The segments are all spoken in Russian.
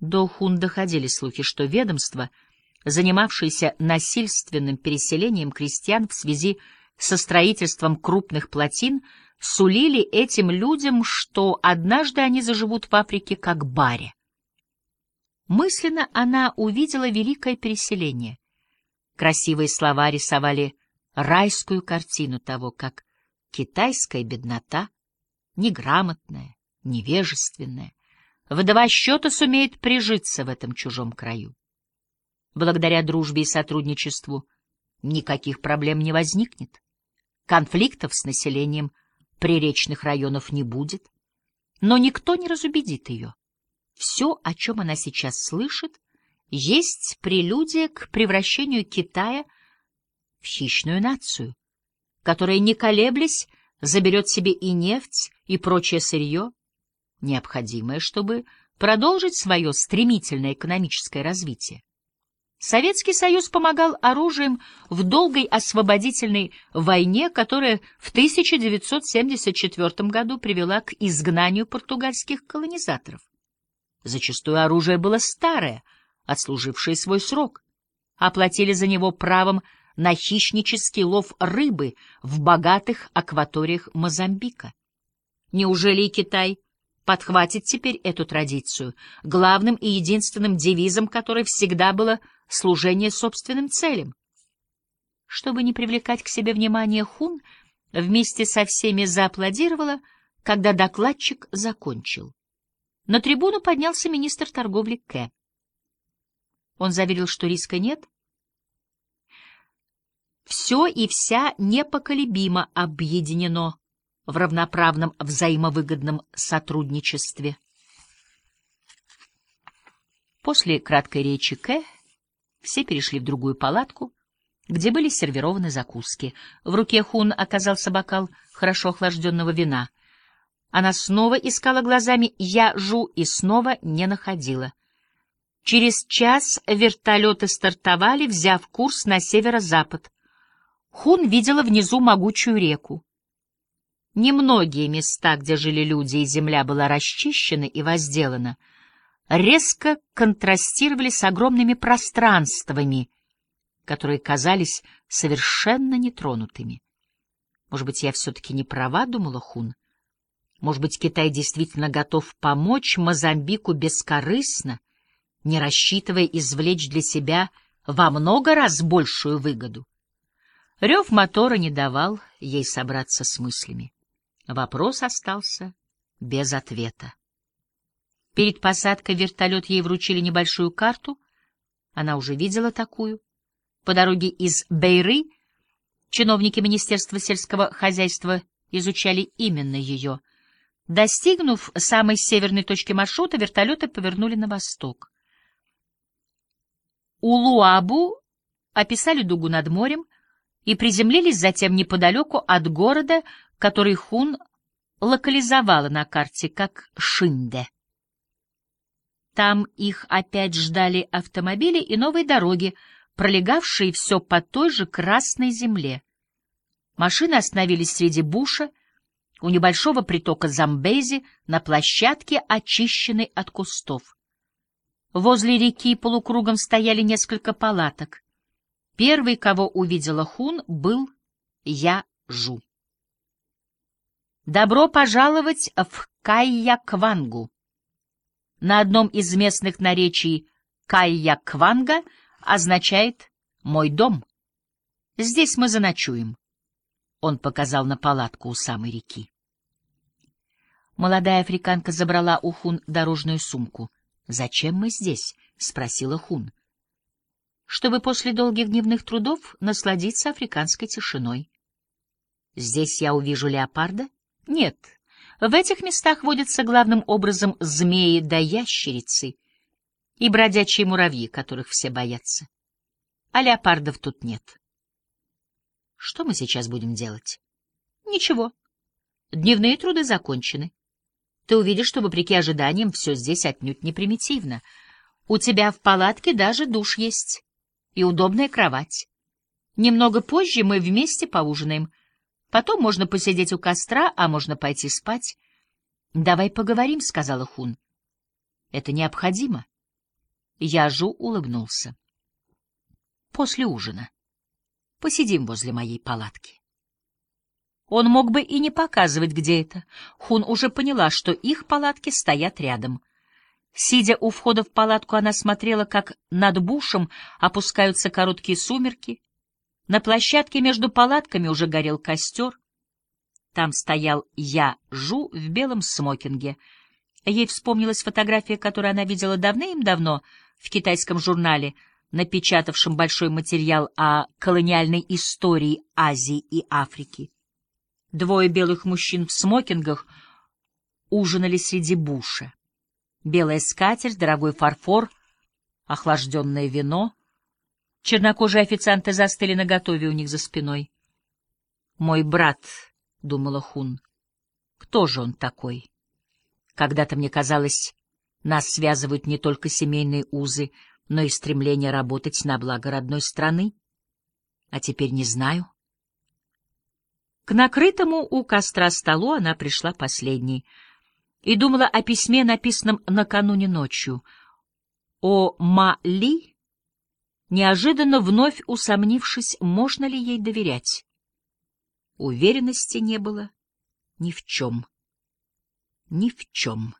До Хун доходили слухи, что ведомство, занимавшееся насильственным переселением крестьян в связи со строительством крупных плотин, сулили этим людям, что однажды они заживут в Африке как баре. Мысленно она увидела великое переселение. Красивые слова рисовали райскую картину того, как китайская беднота, неграмотная, невежественная, в два счета сумеет прижиться в этом чужом краю. Благодаря дружбе и сотрудничеству никаких проблем не возникнет. Конфликтов с населением приречных районов не будет, но никто не разубедит ее. Все, о чем она сейчас слышит, есть прелюдия к превращению Китая в хищную нацию, которая, не колеблясь, заберет себе и нефть, и прочее сырье, необходимое, чтобы продолжить свое стремительное экономическое развитие. Советский Союз помогал оружием в долгой освободительной войне, которая в 1974 году привела к изгнанию португальских колонизаторов. Зачастую оружие было старое, отслужившее свой срок. Оплатили за него правом на хищнический лов рыбы в богатых акваториях Мозамбика. Неужели и Китай подхватит теперь эту традицию, главным и единственным девизом которой всегда было служение собственным целям? Чтобы не привлекать к себе внимание Хун, вместе со всеми зааплодировала, когда докладчик закончил. На трибуну поднялся министр торговли К. Он заверил, что риска нет, все и вся непоколебимо объединено в равноправном взаимовыгодном сотрудничестве. После краткой речи К все перешли в другую палатку, где были сервированы закуски. В руке Хун оказался бокал хорошо охлажденного вина. Она снова искала глазами «Я жу» и снова не находила. Через час вертолеты стартовали, взяв курс на северо-запад. Хун видела внизу могучую реку. Немногие места, где жили люди и земля была расчищена и возделана, резко контрастировали с огромными пространствами, которые казались совершенно нетронутыми. Может быть, я все-таки не права, — думала Хун. Может быть, Китай действительно готов помочь Мозамбику бескорыстно, не рассчитывая извлечь для себя во много раз большую выгоду. Рев мотора не давал ей собраться с мыслями. Вопрос остался без ответа. Перед посадкой вертолет ей вручили небольшую карту. Она уже видела такую. По дороге из Бейры чиновники Министерства сельского хозяйства изучали именно ее. Достигнув самой северной точки маршрута, вертолеты повернули на восток. У Луабу описали дугу над морем — и приземлились затем неподалеку от города, который Хун локализовала на карте как Шинде. Там их опять ждали автомобили и новые дороги, пролегавшие все по той же красной земле. Машины остановились среди буша, у небольшого притока Замбези, на площадке, очищенной от кустов. Возле реки полукругом стояли несколько палаток. Первый, кого увидела Хун, был Я-Жу. Добро пожаловать в Кайя-Квангу. На одном из местных наречий Кайя-Кванга означает «мой дом». Здесь мы заночуем. Он показал на палатку у самой реки. Молодая африканка забрала у Хун дорожную сумку. «Зачем мы здесь?» — спросила Хун чтобы после долгих дневных трудов насладиться африканской тишиной. Здесь я увижу леопарда? Нет. В этих местах водятся главным образом змеи да ящерицы и бродячие муравьи, которых все боятся. А леопардов тут нет. Что мы сейчас будем делать? Ничего. Дневные труды закончены. Ты увидишь, что, вопреки ожиданиям, все здесь отнюдь не примитивно. У тебя в палатке даже душ есть и удобная кровать. Немного позже мы вместе поужинаем. Потом можно посидеть у костра, а можно пойти спать. — Давай поговорим, — сказала Хун. — Это необходимо. Яжу улыбнулся. После ужина. Посидим возле моей палатки. Он мог бы и не показывать, где это. Хун уже поняла, что их палатки стоят рядом. Сидя у входа в палатку, она смотрела, как над бушем опускаются короткие сумерки. На площадке между палатками уже горел костер. Там стоял Я-Жу в белом смокинге. Ей вспомнилась фотография, которую она видела давным-давно в китайском журнале, напечатавшем большой материал о колониальной истории Азии и Африки. Двое белых мужчин в смокингах ужинали среди буша. Белая скатерть, дорогой фарфор, охлажденное вино. Чернокожие официанты застыли наготове у них за спиной. «Мой брат», — думала Хун, — «кто же он такой?» Когда-то мне казалось, нас связывают не только семейные узы, но и стремление работать на благо родной страны. А теперь не знаю. К накрытому у костра столу она пришла последней и думала о письме, написанном накануне ночью. О Ма-Ли, неожиданно вновь усомнившись, можно ли ей доверять. Уверенности не было ни в чем. Ни в чем.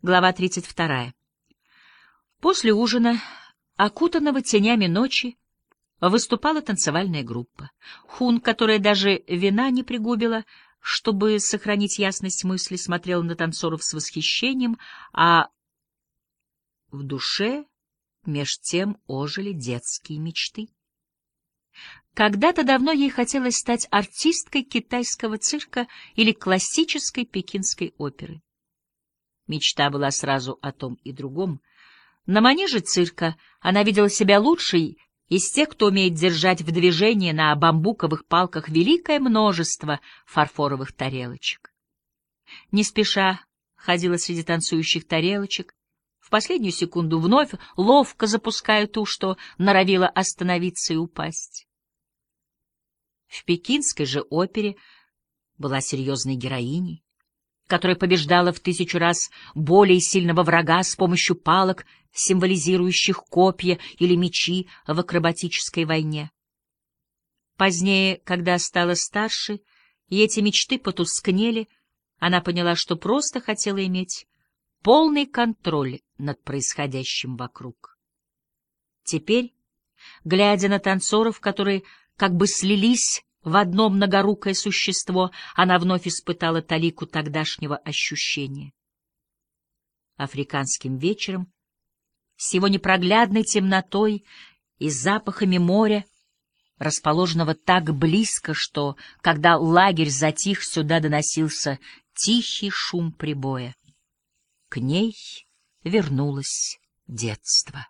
Глава 32. После ужина, окутанного тенями ночи, выступала танцевальная группа. Хун, которая даже вина не пригубила, чтобы сохранить ясность мысли, смотрела на танцоров с восхищением, а в душе меж тем ожили детские мечты. Когда-то давно ей хотелось стать артисткой китайского цирка или классической пекинской оперы. Мечта была сразу о том и другом. На манеже цирка она видела себя лучшей из тех, кто умеет держать в движении на бамбуковых палках великое множество фарфоровых тарелочек. Не спеша ходила среди танцующих тарелочек, в последнюю секунду вновь ловко запуская ту, что норовила остановиться и упасть. В пекинской же опере была серьезной героиней, которая побеждала в тысячу раз более сильного врага с помощью палок, символизирующих копья или мечи в акробатической войне. Позднее, когда стала старше, и эти мечты потускнели, она поняла, что просто хотела иметь полный контроль над происходящим вокруг. Теперь, глядя на танцоров, которые как бы слились в одно многорукое существо, она вновь испытала талику тогдашнего ощущения. Африканским вечером, с его непроглядной темнотой и запахами моря, расположенного так близко, что, когда лагерь затих, сюда доносился тихий шум прибоя. К ней вернулось детство.